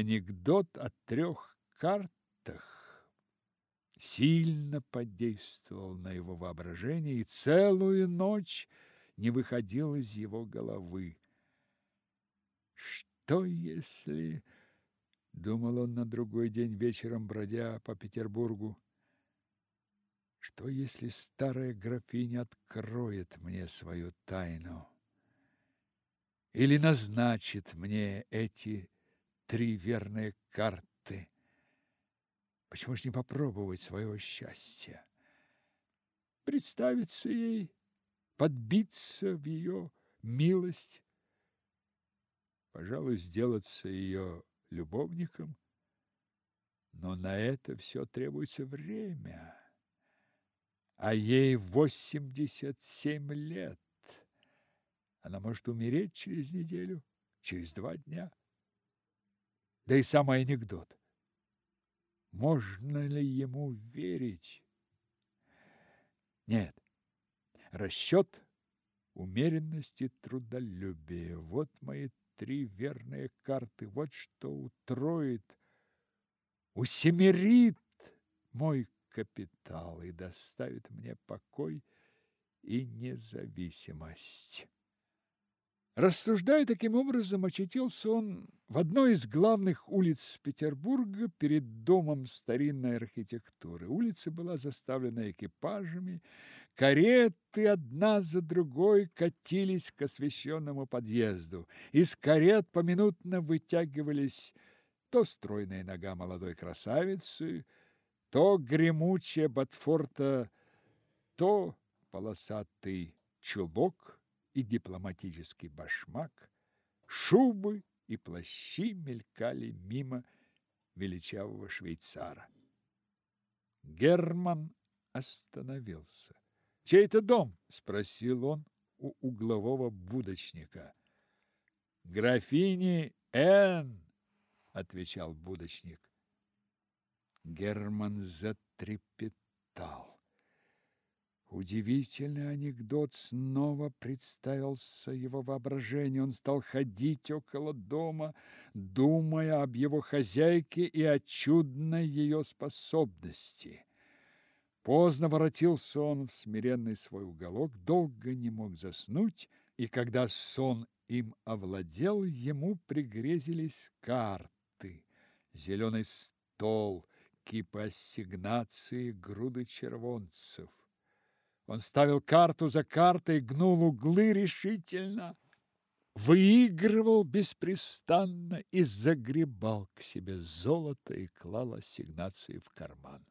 анекдот о трех картах. Сильно подействовал на его воображение и целую ночь не выходил из его головы. Что если, думал он на другой день вечером, бродя по Петербургу, что если старая графиня откроет мне свою тайну или назначит мне эти три верные карты? Почему ж не попробовать своего счастья? Представиться ей, подбиться в ее милость, пожалуй, сделаться ее любовником, но на это все требуется время а ей восемьдесят семь лет. Она может умереть через неделю, через два дня. Да и самый анекдот. Можно ли ему верить? Нет. Расчет, умеренность и трудолюбие. Вот мои три верные карты. Вот что утроит, усемерит мой капитал и доставит мне покой и независимость. Рассуждая таким образом, очутился он в одной из главных улиц Петербурга перед домом старинной архитектуры. Улица была заставлена экипажами, кареты одна за другой катились к освещенному подъезду. Из карет поминутно вытягивались то стройная нога молодой красавицы, то гремучая ботфорта, то полосатый чулок и дипломатический башмак, шубы и плащи мелькали мимо величавого швейцара. Герман остановился. «Чей это дом?» – спросил он у углового будочника. «Графини Н», – отвечал будочник. Герман затрепетал. Удивительный анекдот снова представился его воображению. Он стал ходить около дома, думая об его хозяйке и о чудной ее способности. Поздно воротился он в смиренный свой уголок, долго не мог заснуть, и когда сон им овладел, ему пригрезились карты, зеленый стол, кипы ассигнаций, груды червонцев. Он ставил карту за картой, гнул углы решительно, выигрывал беспрестанно и загребал к себе золото и клал ассигнации в карман.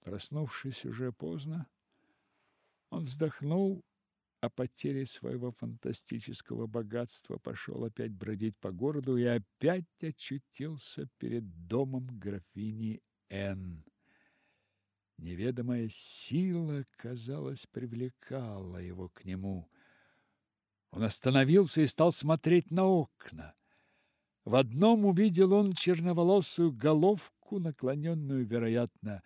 Проснувшись уже поздно, он вздохнул о потере своего фантастического богатства, пошел опять бродить по городу и опять очутился перед домом графини Н. Неведомая сила, казалось, привлекала его к нему. Он остановился и стал смотреть на окна. В одном увидел он черноволосую головку, наклоненную, вероятно,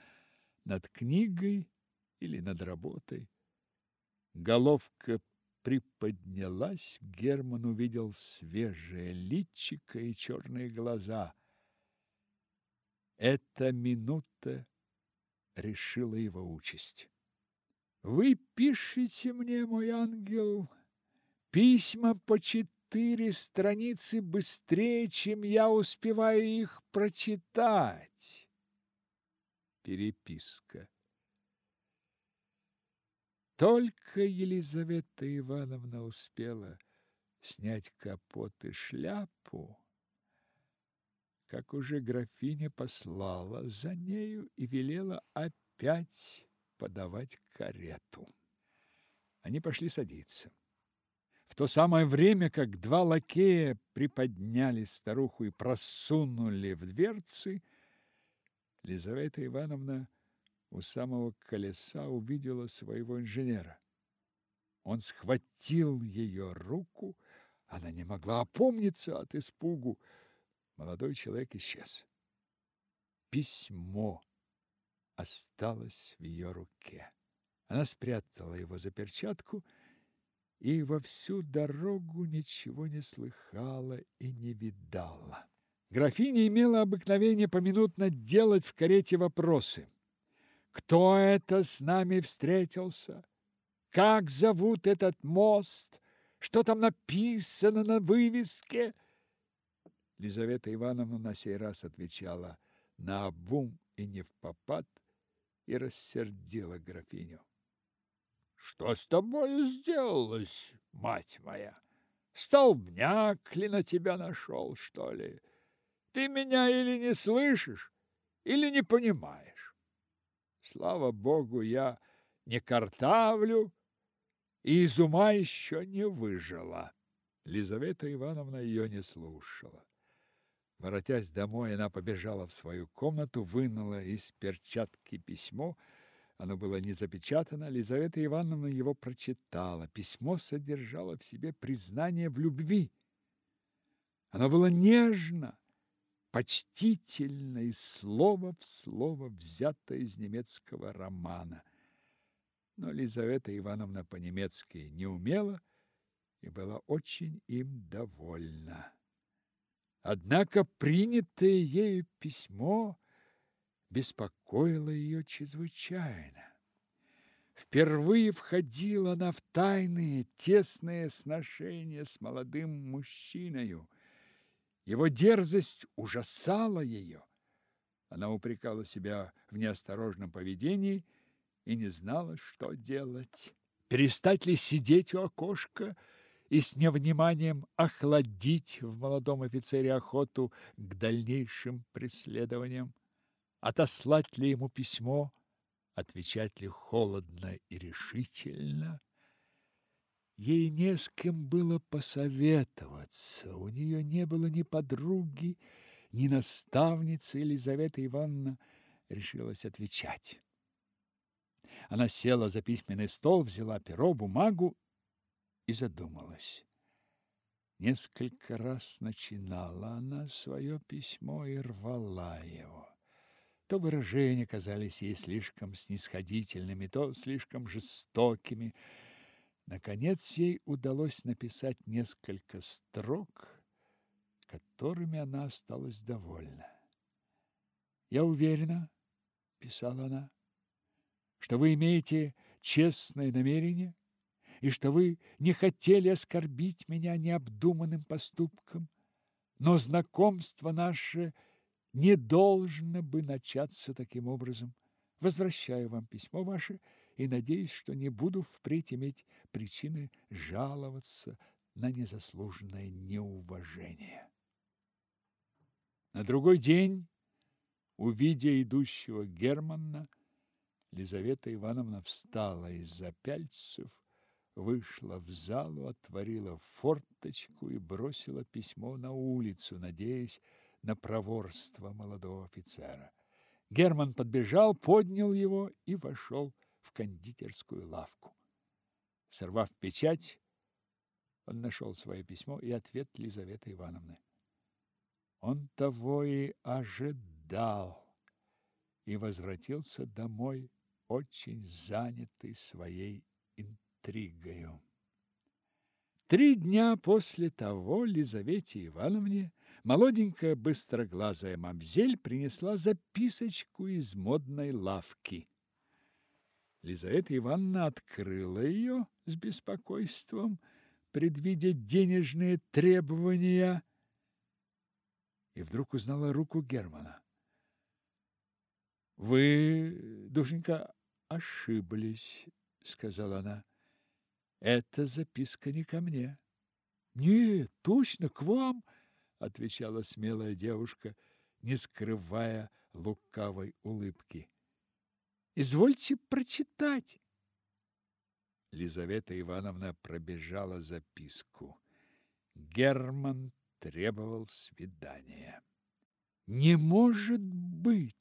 над книгой или над работой. Головка приподнялась, Герман увидел свежее личико и черные глаза. Эта минута решила его участь. Вы пишете мне, мой ангел, письма по четыре страницы быстрее, чем я успеваю их прочитать. Переписка. Только Елизавета Ивановна успела снять капот и шляпу, как уже графиня послала за нею и велела опять подавать карету. Они пошли садиться. В то самое время, как два лакея приподняли старуху и просунули в дверцы, Елизавета Ивановна у самого колеса увидела своего инженера. Он схватил ее руку, она не могла опомниться от испугу. Молодой человек исчез. Письмо осталось в ее руке. Она спрятала его за перчатку и во всю дорогу ничего не слыхала и не видала. Графиня имела обыкновение поминутно делать в карете вопросы. Кто это с нами встретился? Как зовут этот мост? Что там написано на вывеске? Лизавета Ивановна на сей раз отвечала на обум и не в попад и рассердила графиню. Что с тобою сделалось, мать моя? Столбняк ли на тебя нашел, что ли? Ты меня или не слышишь, или не понимаешь. Слава богу, я не картавлю и из ума еще не выжила. Лизавета Ивановна ее не слушала. Воротясь домой, она побежала в свою комнату, вынула из перчатки письмо. Оно было не запечатано. Лизавета Ивановна его прочитала. Письмо содержало в себе признание в любви. Оно было нежно, почтительно и слово в слово взято из немецкого романа. Но Лизавета Ивановна по-немецки не умела и была очень им довольна. Однако принятое ею письмо беспокоило ее чрезвычайно. Впервые входила она в тайные, тесные сношения с молодым мужчиной. Его дерзость ужасала ее. Она упрекала себя в неосторожном поведении и не знала, что делать. Перестать ли сидеть у окошка и с невниманием охладить в молодом офицере охоту к дальнейшим преследованиям? Отослать ли ему письмо? Отвечать ли холодно и решительно? Ей не с кем было посоветоваться. У нее не было ни подруги, ни наставницы. Елизавета Ивановна решилась отвечать. Она села за письменный стол, взяла перо, бумагу и задумалась. Несколько раз начинала она свое письмо и рвала его. То выражения казались ей слишком снисходительными, то слишком жестокими. Наконец ей удалось написать несколько строк, которыми она осталась довольна. «Я уверена, — писала она, — что вы имеете честное намерение и что вы не хотели оскорбить меня необдуманным поступком, но знакомство наше не должно бы начаться таким образом. Возвращаю вам письмо ваше и надеюсь, что не буду впредь иметь причины жаловаться на незаслуженное неуважение. На другой день, увидя идущего Германна, Лизавета Ивановна встала из-за пяльцев вышла в залу, отворила форточку и бросила письмо на улицу, надеясь на проворство молодого офицера. Герман подбежал, поднял его и вошел в кондитерскую лавку. Сорвав печать, он нашел свое письмо и ответ Лизаветы Ивановны. Он того и ожидал и возвратился домой очень занятый своей интригою. Три дня после того Лизавете Ивановне молоденькая быстроглазая мамзель принесла записочку из модной лавки. Лизавета Ивановна открыла ее с беспокойством, предвидя денежные требования, и вдруг узнала руку Германа. «Вы, душенька, ошиблись», — сказала она. Эта записка не ко мне. Нет, точно к вам, отвечала смелая девушка, не скрывая лукавой улыбки. Извольте прочитать. Лизавета Ивановна пробежала записку. Герман требовал свидания. Не может быть,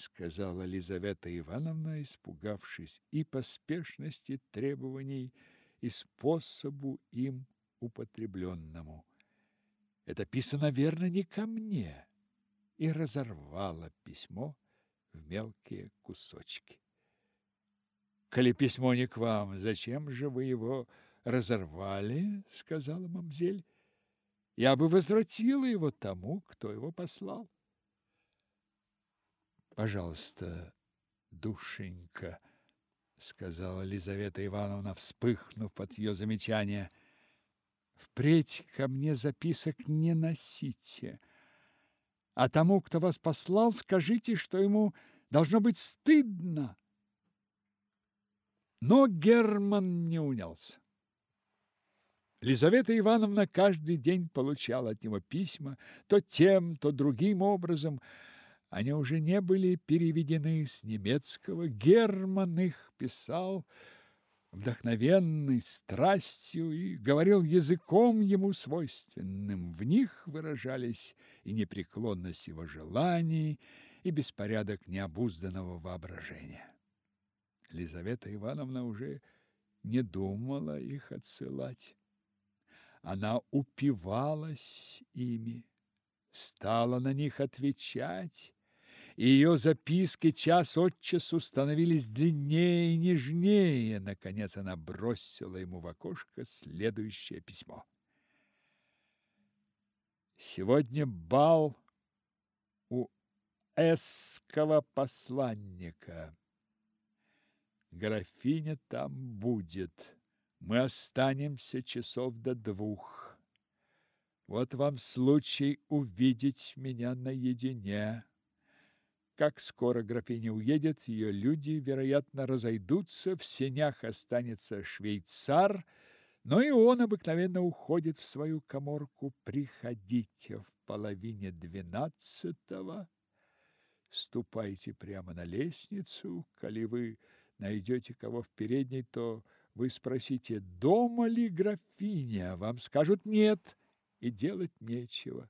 сказала Лизавета Ивановна, испугавшись и поспешности требований, и способу им употребленному. Это писано верно не ко мне, и разорвала письмо в мелкие кусочки. Коли письмо не к вам, зачем же вы его разорвали, сказала мамзель. я бы возвратила его тому, кто его послал. Пожалуйста, душенька, сказала Лизавета Ивановна, вспыхнув от ее замечания. Впредь ко мне записок не носите. А тому, кто вас послал, скажите, что ему должно быть стыдно. Но Герман не унялся. Лизавета Ивановна каждый день получала от него письма, то тем, то другим образом. Они уже не были переведены с немецкого. Герман их писал вдохновенной страстью и говорил языком ему свойственным. В них выражались и непреклонность его желаний, и беспорядок необузданного воображения. Лизавета Ивановна уже не думала их отсылать. Она упивалась ими, стала на них отвечать, и ее записки час от часу становились длиннее и нежнее. Наконец она бросила ему в окошко следующее письмо. Сегодня бал у эсского посланника. Графиня там будет. Мы останемся часов до двух. Вот вам случай увидеть меня наедине. Как скоро графиня уедет, ее люди, вероятно, разойдутся, в сенях останется швейцар, но и он обыкновенно уходит в свою каморку. Приходите в половине двенадцатого, ступайте прямо на лестницу, коли вы найдете кого в передней, то вы спросите, дома ли графиня, вам скажут нет, и делать нечего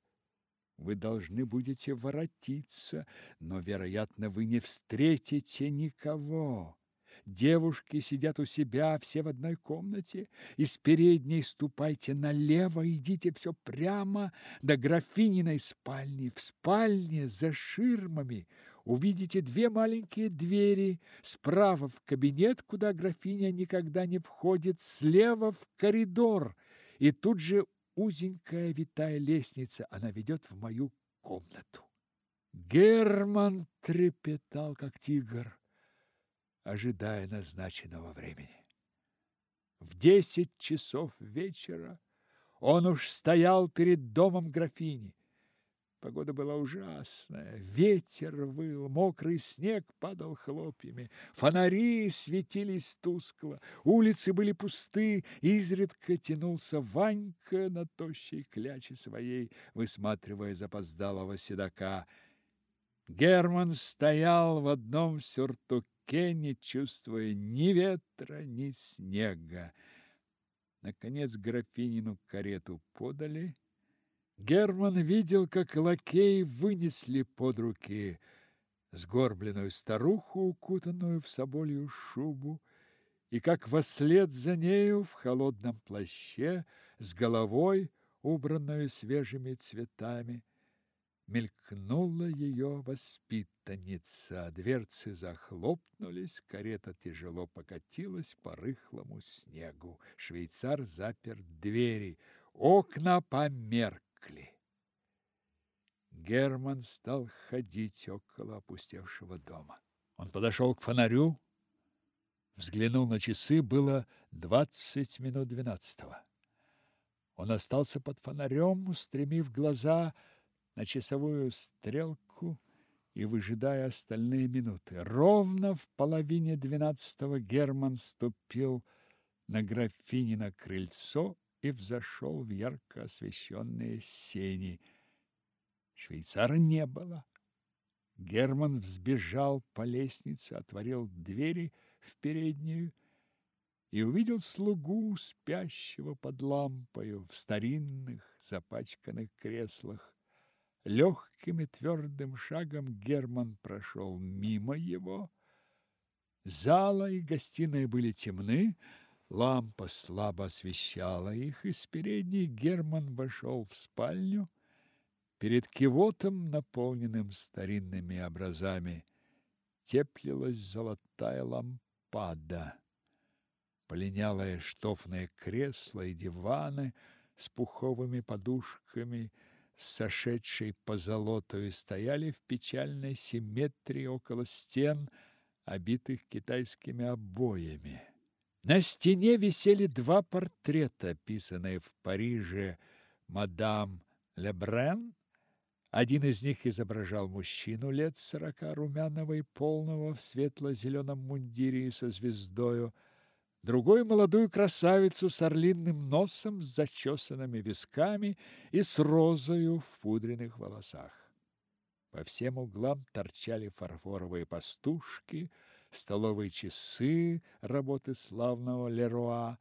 вы должны будете воротиться, но, вероятно, вы не встретите никого. Девушки сидят у себя, все в одной комнате. Из передней ступайте налево, идите все прямо до графининой спальни. В спальне за ширмами увидите две маленькие двери. Справа в кабинет, куда графиня никогда не входит, слева в коридор. И тут же узенькая витая лестница, она ведет в мою комнату. Герман трепетал, как тигр, ожидая назначенного времени. В десять часов вечера он уж стоял перед домом графини. Погода была ужасная, ветер выл, мокрый снег падал хлопьями, фонари светились тускло, улицы были пусты, изредка тянулся Ванька на тощей кляче своей, высматривая запоздалого седока. Герман стоял в одном сюртуке, не чувствуя ни ветра, ни снега. Наконец графинину карету подали, Герман видел, как лакеи вынесли под руки сгорбленную старуху, укутанную в соболью шубу, и как вслед за нею в холодном плаще с головой, убранную свежими цветами, мелькнула ее воспитанница. Дверцы захлопнулись, карета тяжело покатилась по рыхлому снегу. Швейцар запер двери, окна померкли меркли. Герман стал ходить около опустевшего дома. Он подошел к фонарю, взглянул на часы, было двадцать минут двенадцатого. Он остался под фонарем, устремив глаза на часовую стрелку и выжидая остальные минуты. Ровно в половине двенадцатого Герман ступил на графинино крыльцо и взошел в ярко освещенные сени. Швейцара не было. Герман взбежал по лестнице, отворил двери в переднюю и увидел слугу, спящего под лампою в старинных запачканных креслах. Легким и твердым шагом Герман прошел мимо его. Зала и гостиная были темны, Лампа слабо освещала их, и с передней Герман вошел в спальню. Перед кивотом, наполненным старинными образами, теплилась золотая лампада. Полинялое штофное кресло и диваны с пуховыми подушками, сошедшей по золоту, стояли в печальной симметрии около стен, обитых китайскими обоями. На стене висели два портрета, писанные в Париже мадам Лебрен. Один из них изображал мужчину лет сорока, румяного и полного, в светло-зеленом мундире со звездою, другой – молодую красавицу с орлиным носом, с зачесанными висками и с розою в пудренных волосах. По всем углам торчали фарфоровые пастушки – столовые часы работы славного Леруа,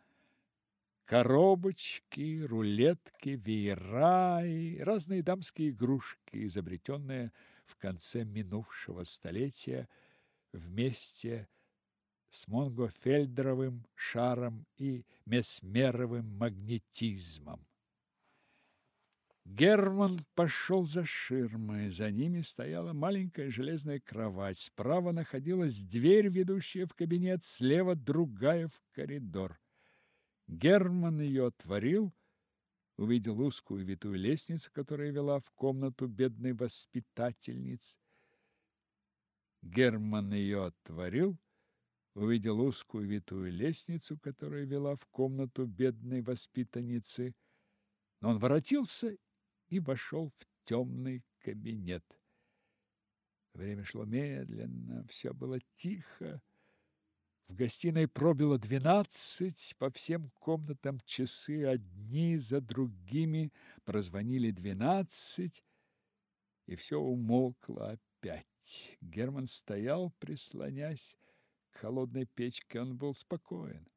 коробочки, рулетки, веера и разные дамские игрушки, изобретенные в конце минувшего столетия вместе с Монгофельдеровым шаром и месмеровым магнетизмом. Герман пошел за ширмой. За ними стояла маленькая железная кровать. Справа находилась дверь, ведущая в кабинет, слева другая в коридор. Герман ее отворил, увидел узкую витую лестницу, которая вела в комнату бедной воспитательницы. Герман ее отворил, увидел узкую витую лестницу, которая вела в комнату бедной воспитанницы. Но он воротился и вошел в темный кабинет. Время шло медленно, все было тихо. В гостиной пробило двенадцать, по всем комнатам часы одни за другими прозвонили двенадцать, и все умолкло опять. Герман стоял, прислонясь к холодной печке, он был спокоен.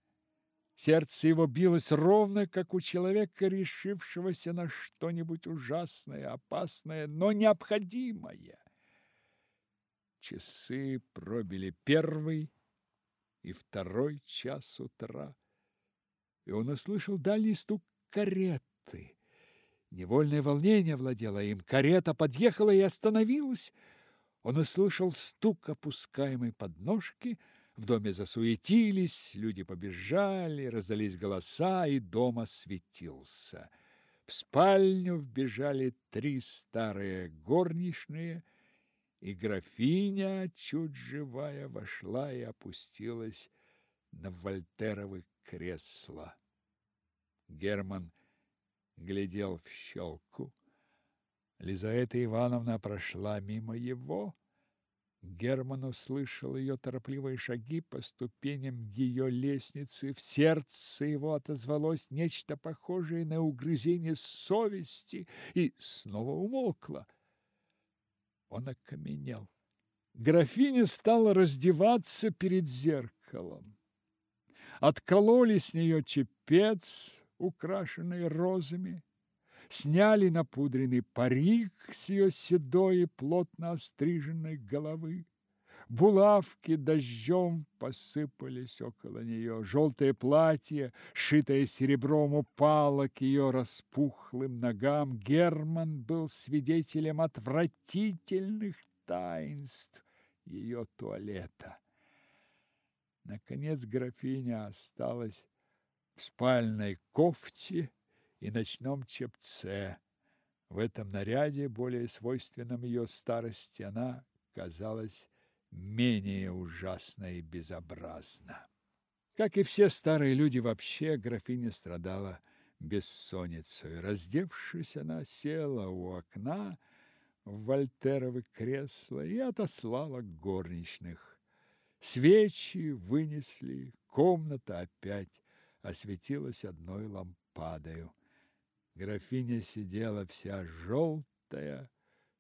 Сердце его билось ровно, как у человека, решившегося на что-нибудь ужасное, опасное, но необходимое. Часы пробили первый и второй час утра, и он услышал дальний стук кареты. Невольное волнение владело им. Карета подъехала и остановилась. Он услышал стук опускаемой подножки – в доме засуетились, люди побежали, раздались голоса, и дом осветился. В спальню вбежали три старые горничные, и графиня, чуть живая, вошла и опустилась на вольтеровы кресла. Герман глядел в щелку. Лизавета Ивановна прошла мимо его, Герман услышал ее торопливые шаги по ступеням ее лестницы. В сердце его отозвалось нечто похожее на угрызение совести и снова умолкло. Он окаменел. Графиня стала раздеваться перед зеркалом. Откололи с нее чепец, украшенный розами сняли напудренный парик с ее седой и плотно остриженной головы. Булавки дождем посыпались около нее. Желтое платье, шитое серебром, упало к ее распухлым ногам. Герман был свидетелем отвратительных таинств ее туалета. Наконец графиня осталась в спальной кофте, и ночном чепце. В этом наряде, более свойственном ее старости, она казалась менее ужасна и безобразна. Как и все старые люди вообще, графиня страдала бессонницей. Раздевшись, она села у окна в вольтеровы кресла и отослала горничных. Свечи вынесли, комната опять осветилась одной лампадою. Графиня сидела вся желтая,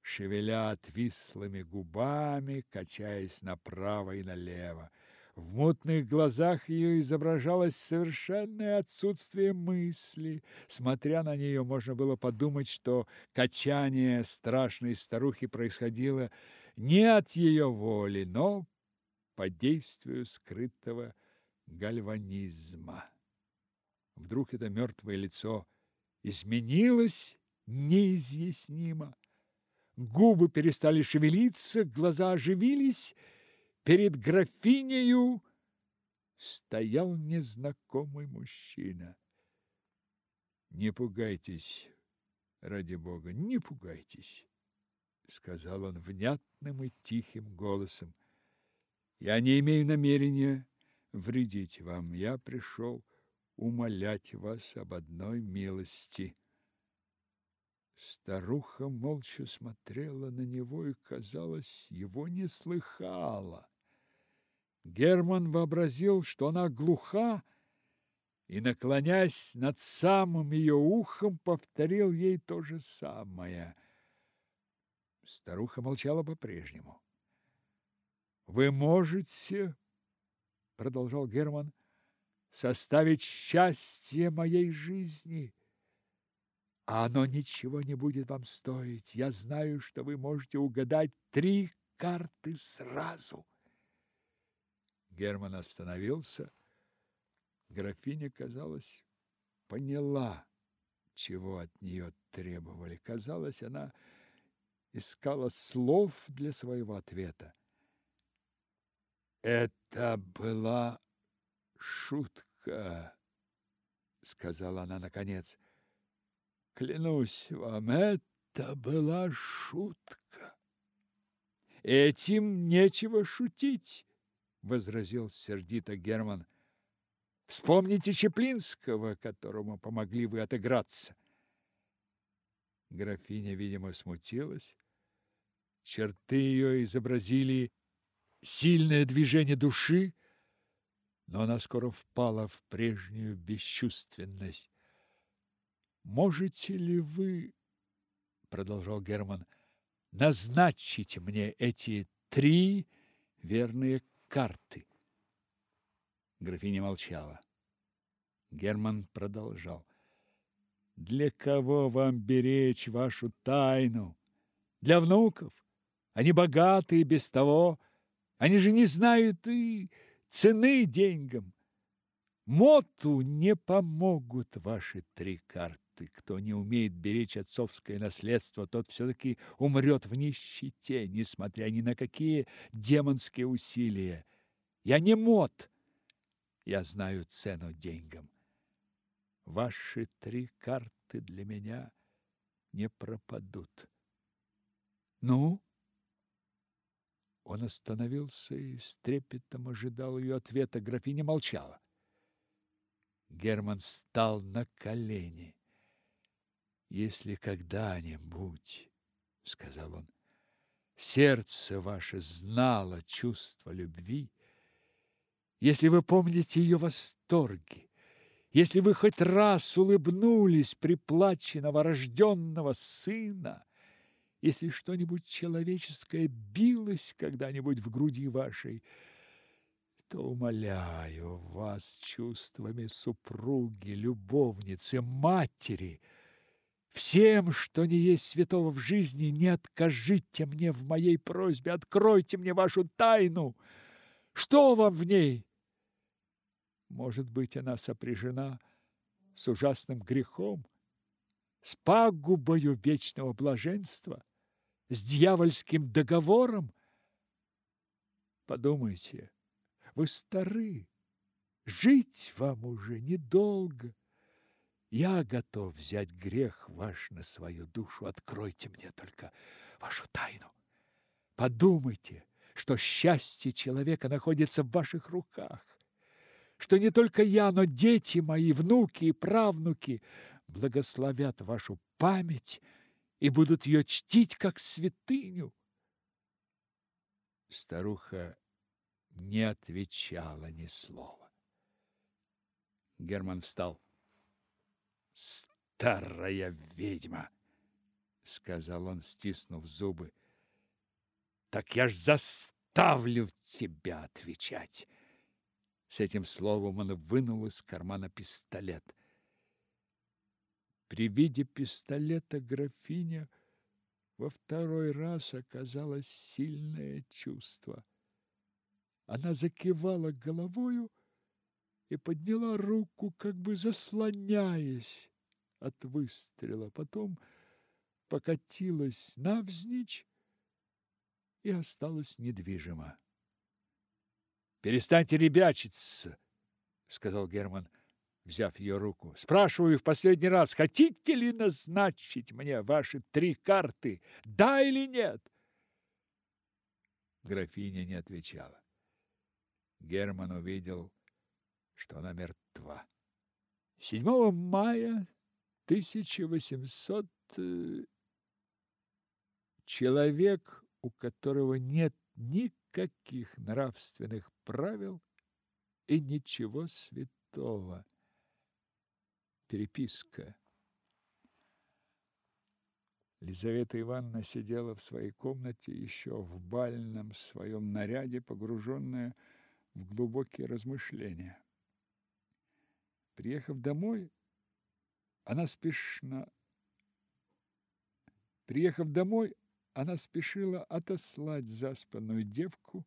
шевеля отвислыми губами, качаясь направо и налево. В мутных глазах ее изображалось совершенное отсутствие мысли. Смотря на нее, можно было подумать, что качание страшной старухи происходило не от ее воли, но по действию скрытого гальванизма. Вдруг это мертвое лицо изменилось неизъяснимо. Губы перестали шевелиться, глаза оживились. Перед графинею стоял незнакомый мужчина. Не пугайтесь, ради Бога, не пугайтесь, сказал он внятным и тихим голосом. Я не имею намерения вредить вам. Я пришел умолять вас об одной милости. Старуха молча смотрела на него и, казалось, его не слыхала. Герман вообразил, что она глуха, и, наклонясь над самым ее ухом, повторил ей то же самое. Старуха молчала по-прежнему. «Вы можете, — продолжал Герман, — составить счастье моей жизни» а оно ничего не будет вам стоить. Я знаю, что вы можете угадать три карты сразу. Герман остановился. Графиня, казалось, поняла, чего от нее требовали. Казалось, она искала слов для своего ответа. Это была шутка, сказала она наконец. Клянусь вам, это была шутка. Этим нечего шутить, возразил сердито Герман. Вспомните Чеплинского, которому помогли вы отыграться. Графиня, видимо, смутилась. Черты ее изобразили сильное движение души, но она скоро впала в прежнюю бесчувственность. Можете ли вы, продолжал Герман, назначить мне эти три верные карты? Графиня молчала. Герман продолжал. Для кого вам беречь вашу тайну? Для внуков? Они богаты без того. Они же не знают и цены деньгам. Моту не помогут ваши три карты ты, кто не умеет беречь отцовское наследство, тот все-таки умрет в нищете, несмотря ни на какие демонские усилия. Я не мод. Я знаю цену деньгам. Ваши три карты для меня не пропадут. Ну? Он остановился и с трепетом ожидал ее ответа. Графиня молчала. Герман встал на колени. Если когда-нибудь, сказал он, сердце ваше знало чувство любви, если вы помните ее восторги, если вы хоть раз улыбнулись при плаче новорожденного сына, если что-нибудь человеческое билось когда-нибудь в груди вашей, то умоляю вас чувствами супруги, любовницы, матери – Всем, что не есть святого в жизни, не откажите мне в моей просьбе, откройте мне вашу тайну. Что вам в ней? Может быть, она сопряжена с ужасным грехом, с пагубою вечного блаженства, с дьявольским договором? Подумайте, вы стары, жить вам уже недолго. Я готов взять грех ваш на свою душу. Откройте мне только вашу тайну. Подумайте, что счастье человека находится в ваших руках. Что не только я, но дети мои, внуки и правнуки благословят вашу память и будут ее чтить как святыню. Старуха не отвечала ни слова. Герман встал. Старая ведьма, сказал он, стиснув зубы. Так я ж заставлю тебя отвечать. С этим словом он вынул из кармана пистолет. При виде пистолета графиня во второй раз оказалось сильное чувство. Она закивала головою и подняла руку, как бы заслоняясь от выстрела, потом покатилась навзничь и осталась недвижима. «Перестаньте ребячиться!» — сказал Герман. Взяв ее руку. Спрашиваю в последний раз, хотите ли назначить мне ваши три карты, да или нет? Графиня не отвечала. Герман увидел, что она мертва. 7 мая 1800 э, человек, у которого нет никаких нравственных правил и ничего святого. Переписка. Лизавета Ивановна сидела в своей комнате еще в бальном своем наряде, погруженная в глубокие размышления. Приехав домой, она спешно Приехав домой, она спешила отослать заспанную девку,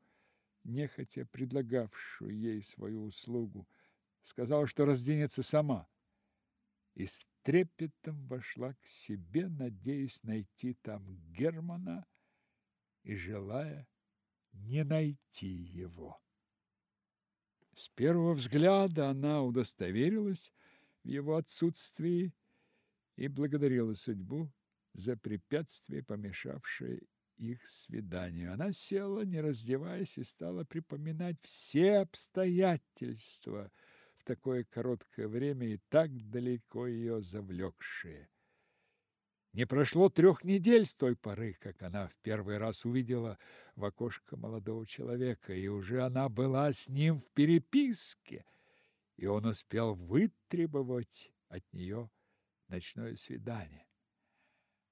нехотя предлагавшую ей свою услугу, сказала, что разденется сама, и с трепетом вошла к себе, надеясь найти там Германа и желая не найти его. С первого взгляда она удостоверилась в его отсутствии и благодарила судьбу за препятствие, помешавшее их свиданию. Она села, не раздеваясь, и стала припоминать все обстоятельства такое короткое время и так далеко ее завлекшие. Не прошло трех недель с той поры, как она в первый раз увидела в окошко молодого человека, и уже она была с ним в переписке, и он успел вытребовать от нее ночное свидание.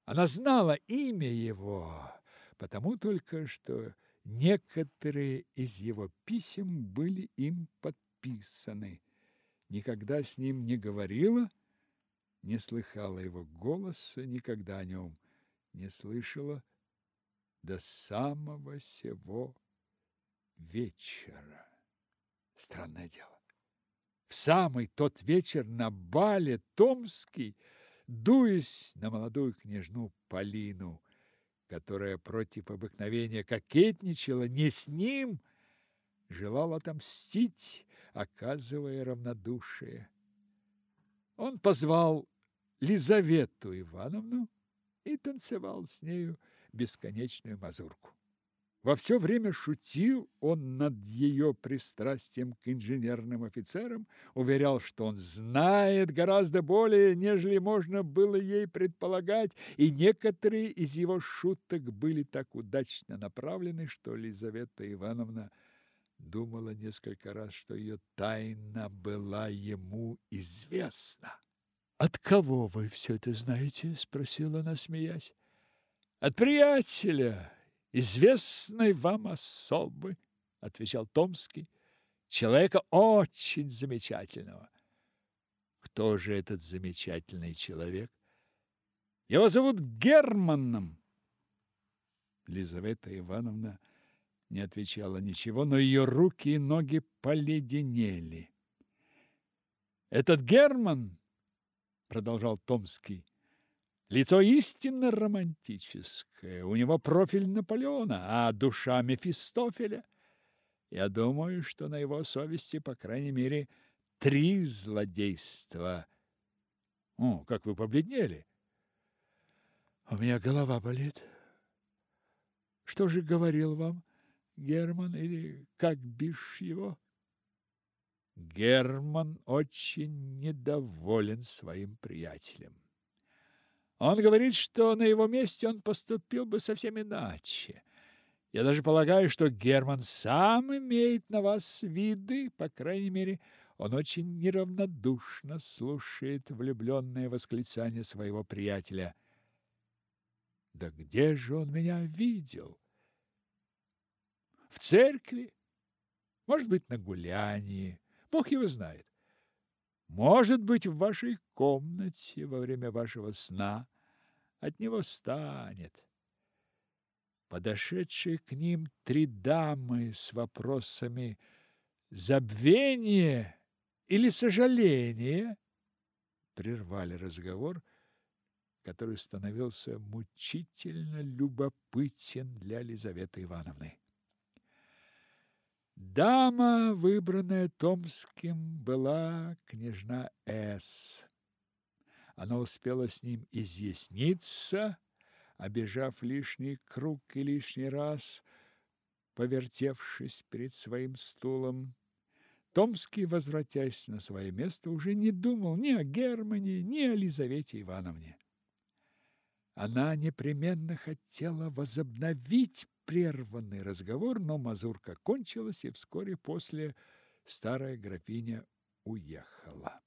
Она знала имя его, потому только что некоторые из его писем были им подписаны. Никогда с ним не говорила, не слыхала его голоса, никогда о нем не слышала до самого сего вечера. Странное дело. В самый тот вечер на бале Томский дуясь на молодую княжну Полину, которая против обыкновения кокетничала не с ним, желала отомстить, оказывая равнодушие. Он позвал Лизавету Ивановну и танцевал с нею бесконечную мазурку. Во все время шутил он над ее пристрастием к инженерным офицерам, уверял, что он знает гораздо более, нежели можно было ей предполагать, и некоторые из его шуток были так удачно направлены, что Лизавета Ивановна думала несколько раз, что ее тайна была ему известна. «От кого вы все это знаете?» – спросила она, смеясь. «От приятеля!» известной вам особы, отвечал Томский, человека очень замечательного. Кто же этот замечательный человек? Его зовут Германом. Лизавета Ивановна не отвечала ничего, но ее руки и ноги поледенели. Этот Герман, продолжал Томский, Лицо истинно романтическое, у него профиль Наполеона, а душа Мефистофеля. Я думаю, что на его совести, по крайней мере, три злодейства. О, как вы побледнели. У меня голова болит. Что же говорил вам Герман или как бишь его? Герман очень недоволен своим приятелем. Он говорит, что на его месте он поступил бы совсем иначе. Я даже полагаю, что Герман сам имеет на вас виды, по крайней мере, он очень неравнодушно слушает влюбленное восклицание своего приятеля. Да где же он меня видел? В церкви? Может быть, на гулянии? Бог его знает. Может быть, в вашей комнате во время вашего сна от него станет. Подошедшие к ним три дамы с вопросами «забвение» или «сожаление» прервали разговор, который становился мучительно любопытен для Лизаветы Ивановны. Дама, выбранная Томским, была княжна С. Она успела с ним изъясниться, обежав лишний круг и лишний раз, повертевшись перед своим стулом. Томский, возвратясь на свое место, уже не думал ни о Германе, ни о Лизавете Ивановне. Она непременно хотела возобновить прерванный разговор, но мазурка кончилась, и вскоре после старая графиня уехала.